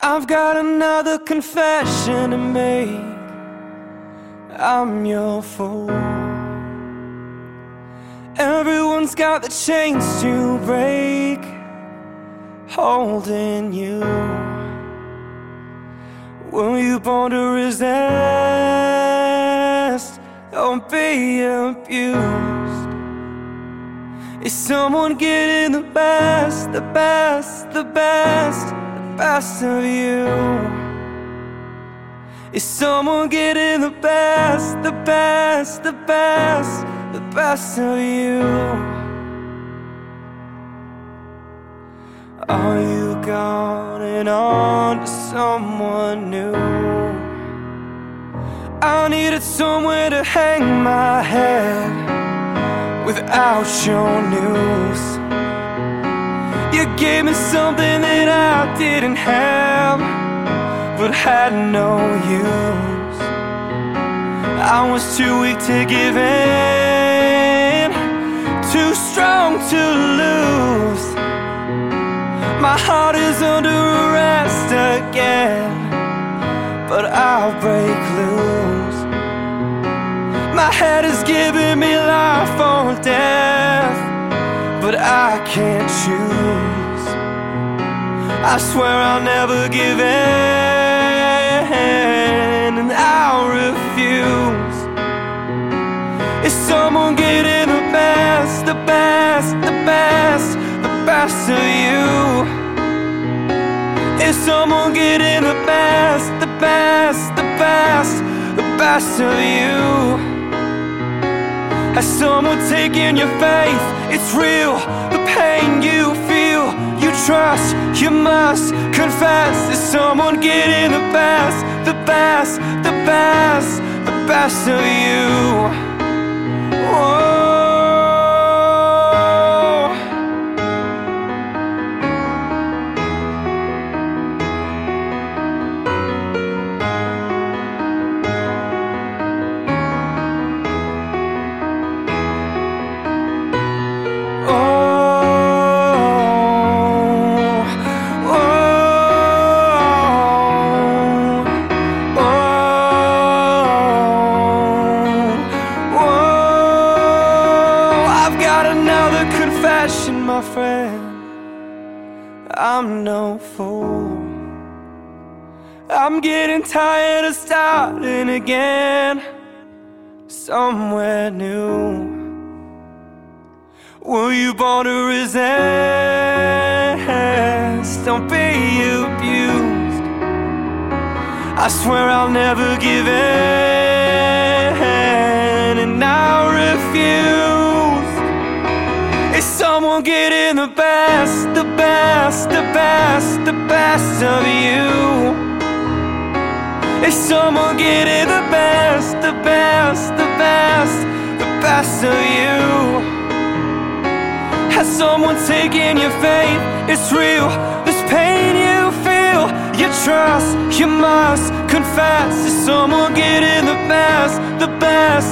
I've got another confession to make. I'm your fool. Everyone's got the chains to break, holding you. Were you born to resist? Don't be abused. Is someone getting the best, the best, the best? Best of you? Is someone getting the best, the best, the best, the best of you? Are you going on to someone new? I needed somewhere to hang my head without your news. You gave me something that I didn't have, but had no use. I was too weak to give in, too strong to lose. My heart is under arrest again, but I'll break loose. My head is giving I can't choose. I swear I'll never give in, and I'll refuse. Is someone getting the best, the best, the best, the best of you? Is someone getting the best, the best, the best, the best of you? Has someone taking your faith? It's real, the pain you feel, you trust, you must confess. Is someone getting the best, the best, the best, the best of you? Confession, my friend. I'm no fool. I'm getting tired of starting again somewhere new. Were you born to resist? Don't be abused. I swear I'll never give in, and I'll refuse. Is someone getting the best, the best, the best, the best of you? Is someone getting the best, the best, the best, the best of you? Has someone taken your faith? It's real, this pain you feel, you trust, you must confess. Is someone the best, the best, the best?